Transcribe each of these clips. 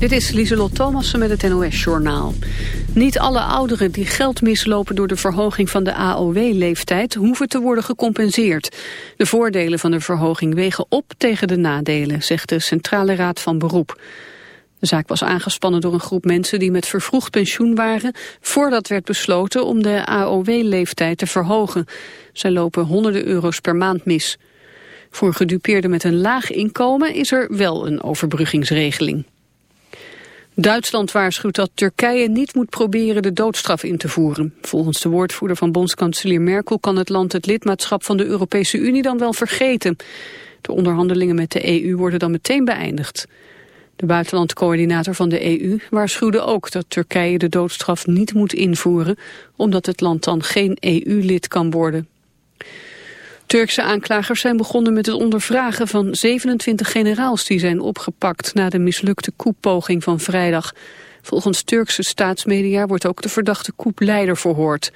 Dit is Lieselot Thomassen met het NOS-journaal. Niet alle ouderen die geld mislopen door de verhoging van de AOW-leeftijd... hoeven te worden gecompenseerd. De voordelen van de verhoging wegen op tegen de nadelen... zegt de Centrale Raad van Beroep. De zaak was aangespannen door een groep mensen die met vervroegd pensioen waren... voordat werd besloten om de AOW-leeftijd te verhogen. Zij lopen honderden euro's per maand mis. Voor gedupeerden met een laag inkomen is er wel een overbruggingsregeling. Duitsland waarschuwt dat Turkije niet moet proberen de doodstraf in te voeren. Volgens de woordvoerder van bondskanselier Merkel kan het land het lidmaatschap van de Europese Unie dan wel vergeten. De onderhandelingen met de EU worden dan meteen beëindigd. De buitenlandcoördinator van de EU waarschuwde ook dat Turkije de doodstraf niet moet invoeren, omdat het land dan geen EU-lid kan worden. Turkse aanklagers zijn begonnen met het ondervragen van 27 generaals die zijn opgepakt na de mislukte koepoging van vrijdag. Volgens Turkse staatsmedia wordt ook de verdachte koepleider verhoord.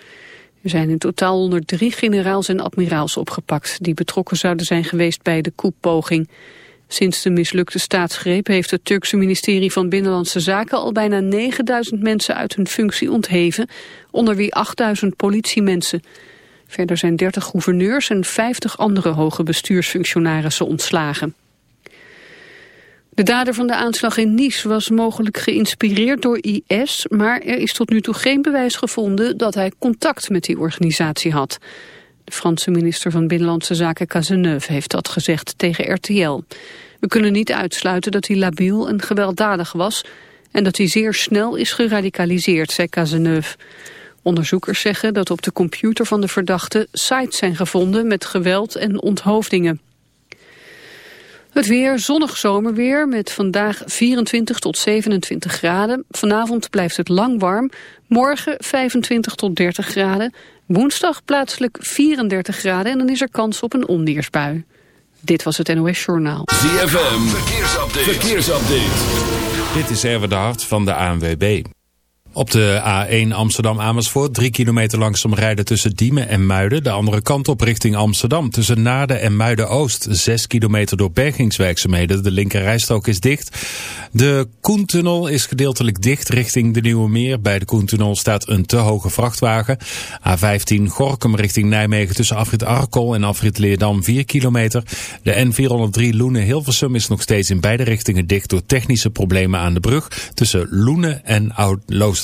Er zijn in totaal 103 generaals en admiraals opgepakt die betrokken zouden zijn geweest bij de koepoging. Sinds de mislukte staatsgreep heeft het Turkse ministerie van Binnenlandse Zaken al bijna 9000 mensen uit hun functie ontheven, onder wie 8000 politiemensen. Verder zijn 30 gouverneurs en 50 andere hoge bestuursfunctionarissen ontslagen. De dader van de aanslag in Nice was mogelijk geïnspireerd door IS... maar er is tot nu toe geen bewijs gevonden dat hij contact met die organisatie had. De Franse minister van Binnenlandse Zaken Cazeneuve heeft dat gezegd tegen RTL. We kunnen niet uitsluiten dat hij labiel en gewelddadig was... en dat hij zeer snel is geradicaliseerd, zei Cazeneuve. Onderzoekers zeggen dat op de computer van de verdachte sites zijn gevonden met geweld en onthoofdingen. Het weer, zonnig zomerweer met vandaag 24 tot 27 graden. Vanavond blijft het lang warm. Morgen 25 tot 30 graden. Woensdag plaatselijk 34 graden en dan is er kans op een onweersbui. Dit was het NOS Journaal. ZFM, verkeersupdate. verkeersupdate. Dit is Erwin de Hart van de ANWB. Op de A1 Amsterdam-Amersfoort, drie kilometer langzaam rijden tussen Diemen en Muiden. De andere kant op richting Amsterdam, tussen Naarden en Muiden-Oost. Zes kilometer door bergingswerkzaamheden, de linkerrijstrook is dicht. De Koentunnel is gedeeltelijk dicht richting de Nieuwe Meer. Bij de Koentunnel staat een te hoge vrachtwagen. A15 Gorkum richting Nijmegen tussen afrit Arkel en afrit Leerdam 4 kilometer. De N403 Loenen-Hilversum is nog steeds in beide richtingen dicht door technische problemen aan de brug tussen Loenen en Oud-Loos.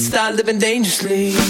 start living dangerously.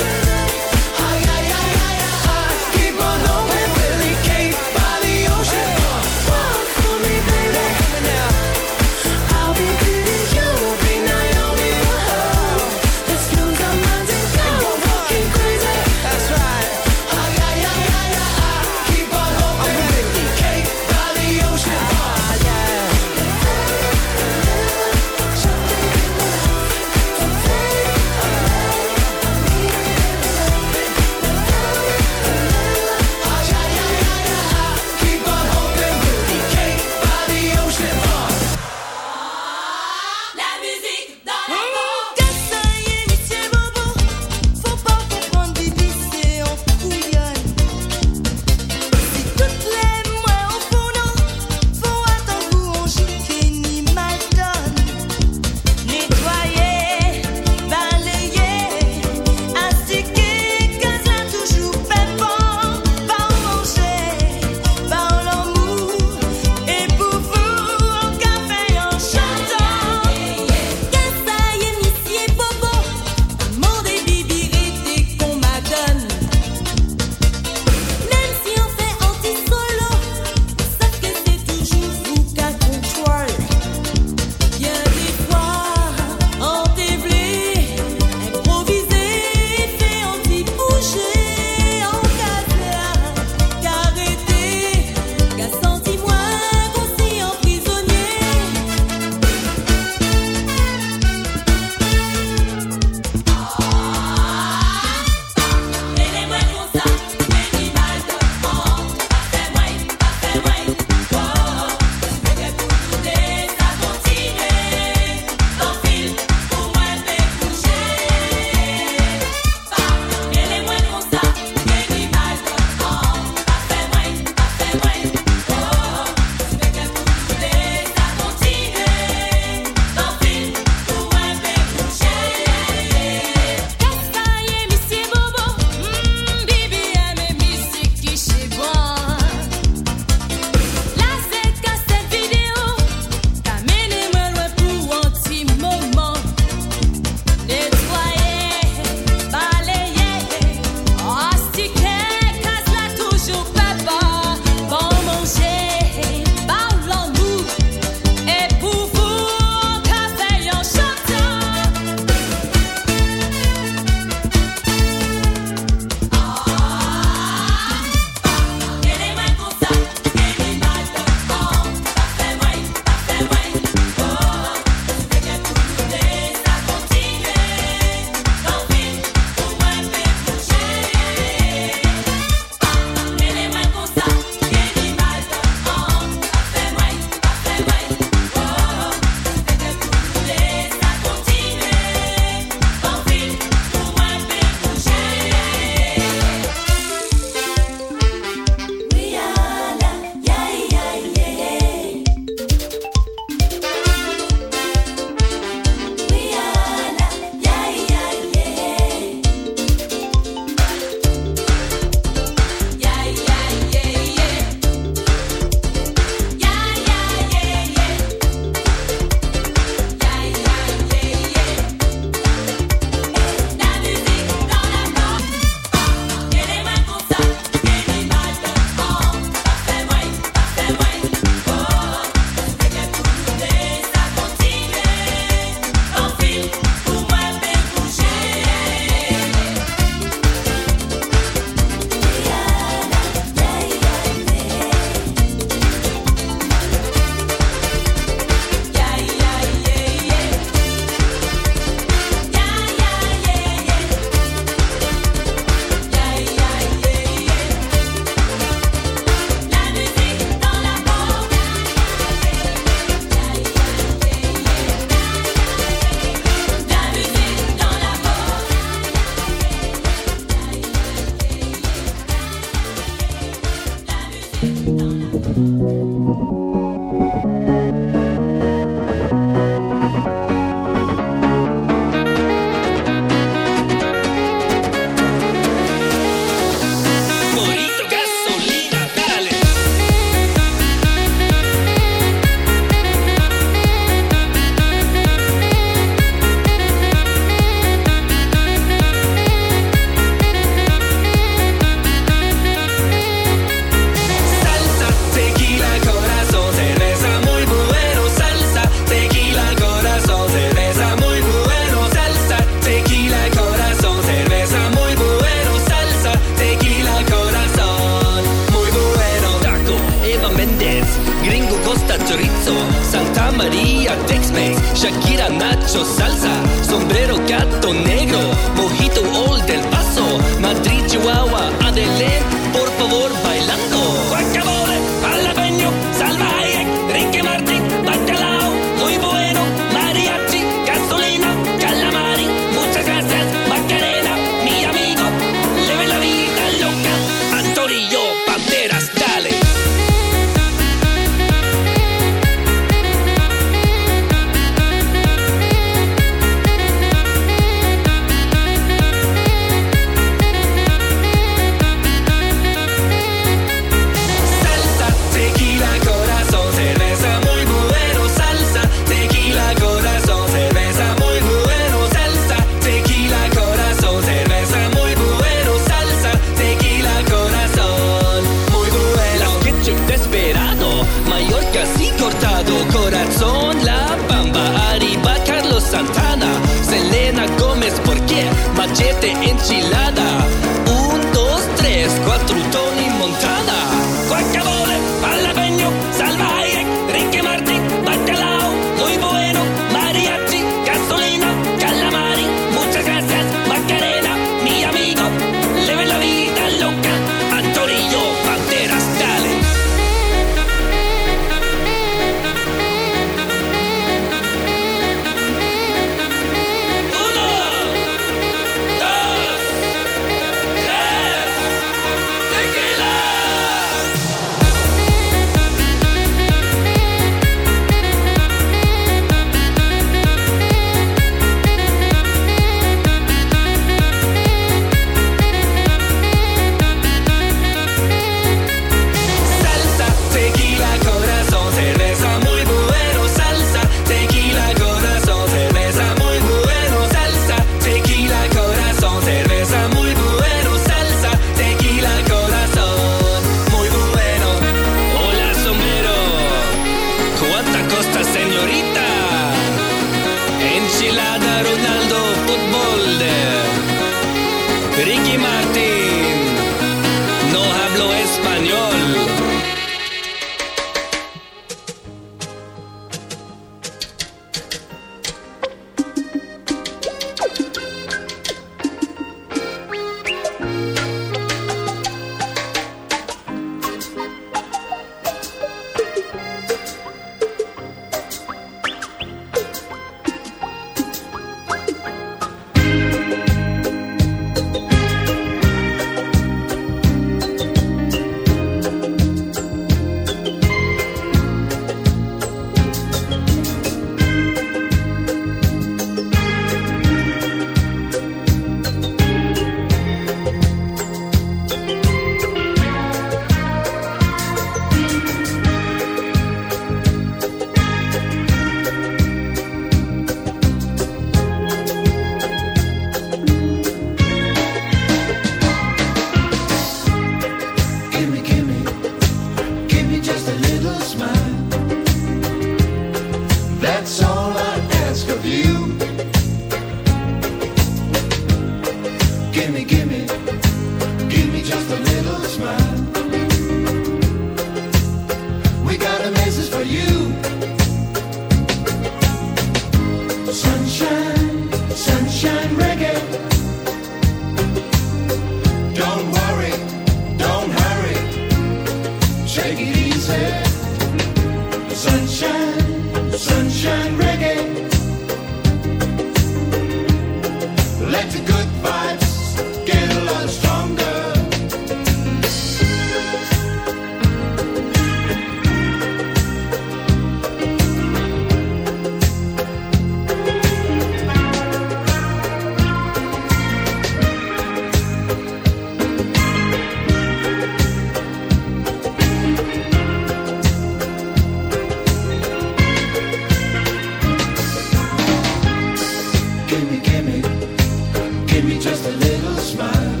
smile.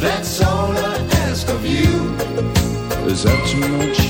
That's all I ask of you. Is that too much?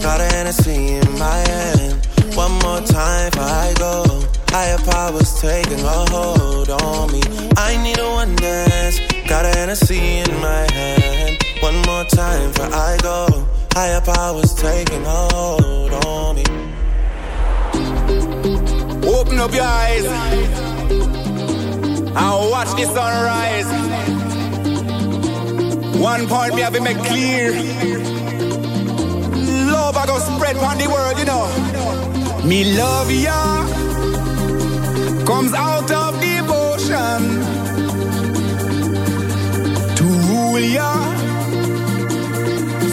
Got a Hennessy in my hand. One more time before I go. Higher powers taking a hold on me. I need a one dance. Got a Hennessy in my hand. One more time before I go. Higher powers taking a hold on me. Open up your eyes and watch the sunrise. One point me have to make clear. I go spread on the world, you know. Me love ya comes out of devotion to rule ya,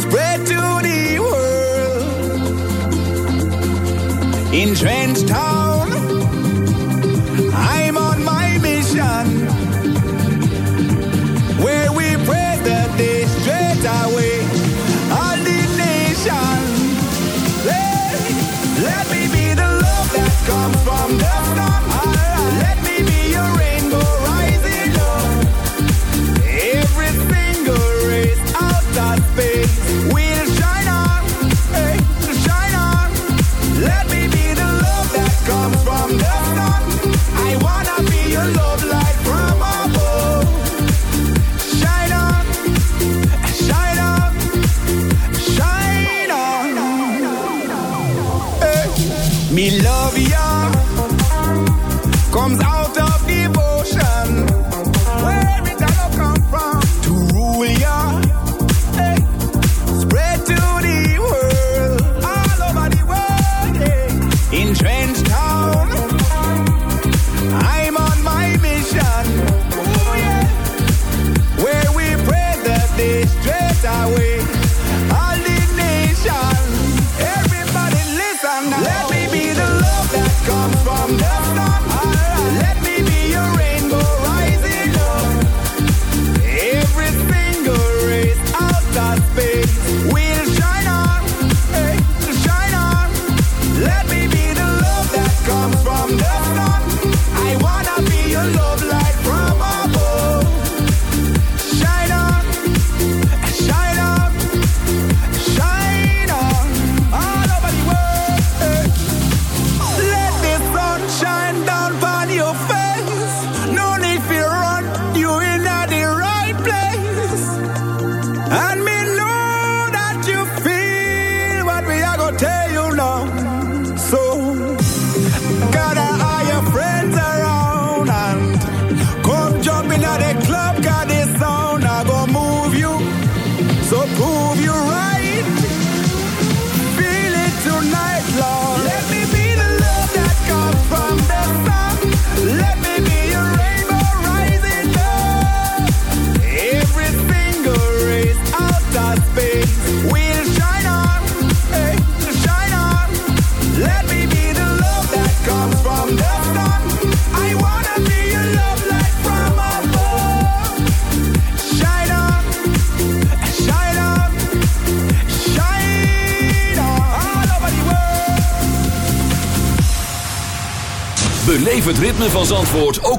spread to the world. In Trench Town,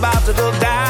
about to go down.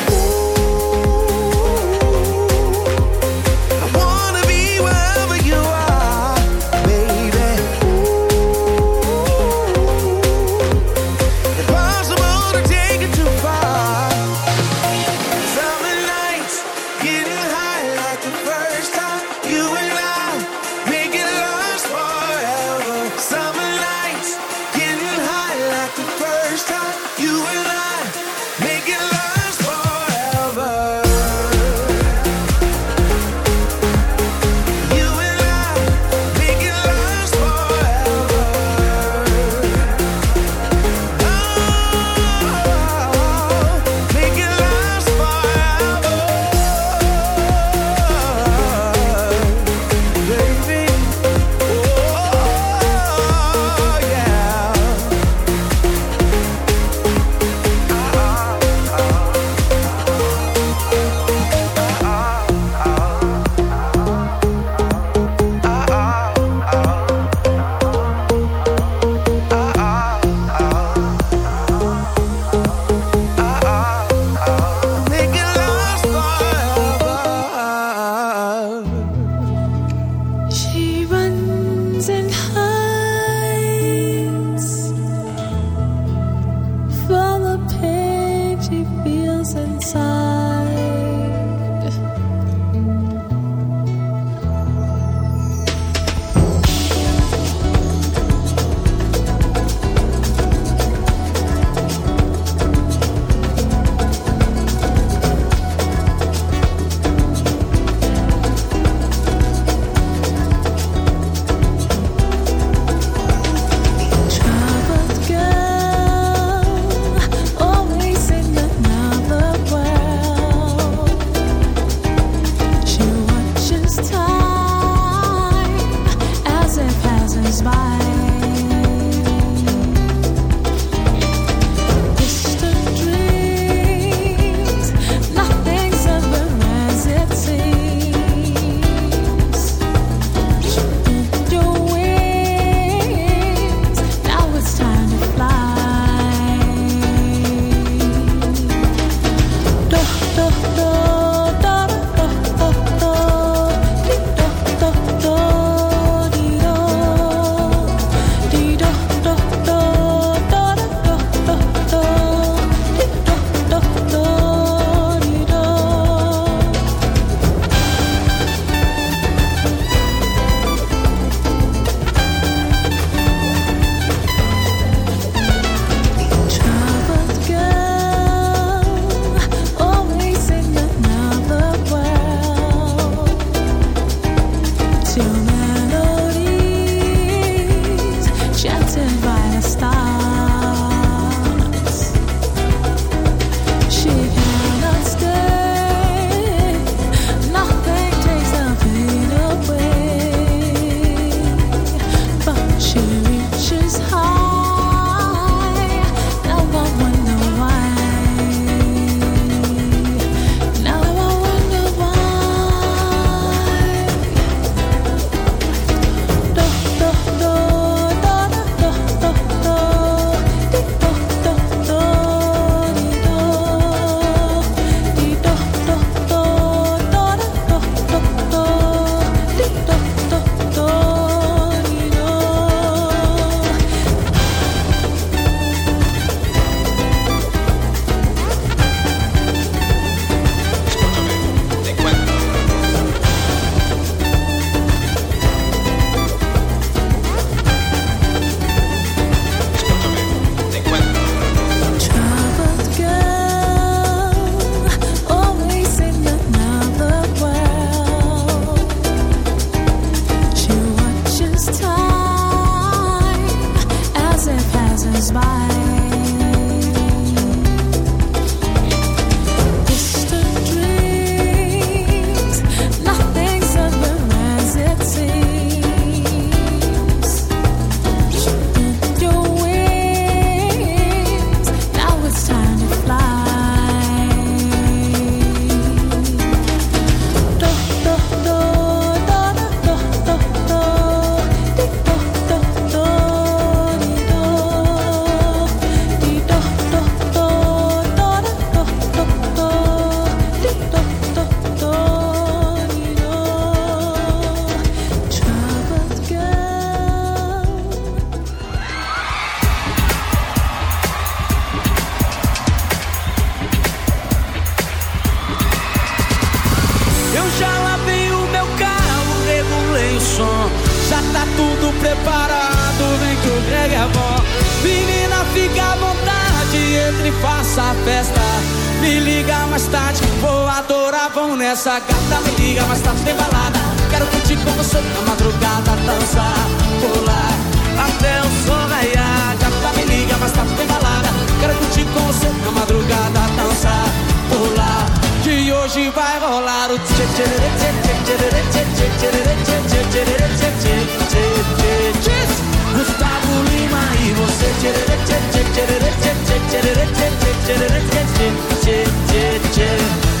Eu já lavei o meu carro, regulei o som. Já tá tudo preparado, vem que o Greg é bom. Menina, fica à vontade, entre e faça a festa. Me liga mais tarde, vou adorar, vão nessa gata. Me liga mais tarde, tem balada. Quero curtir com você na madrugada, dançar, pular, até o sol raiar. Gata, me liga mais tarde, tem balada. Quero curtir com você na madrugada, dançar. Hoje vai rolar o tchê tchê tchê tchê tchê tchê tchê tchê tchê tchê tchê tchê tchê tchê tchê Gustavo Lima e você tchê tchê tchê tchê tchê tchê tchê tchê tchê tchê tchê tchê Se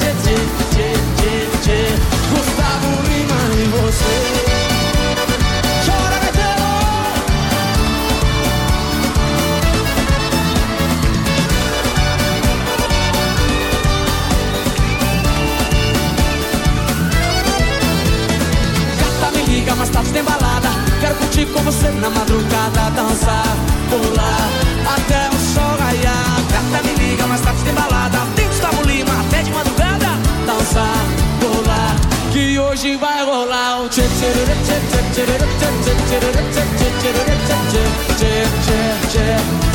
você. Chora! Gata me liga, mas tarde tem balada Quero curtir com você na madrugada Dançar, pular,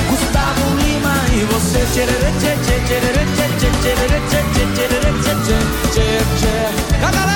Gustavo Lima e você tchê tchê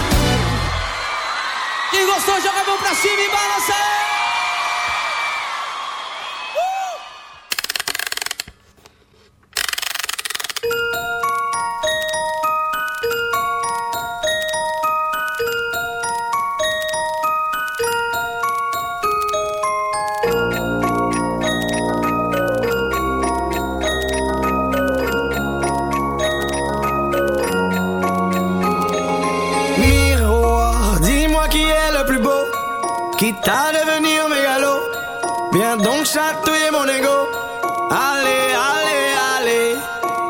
Gostou joga a mão pra cima e balança aí.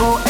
そう。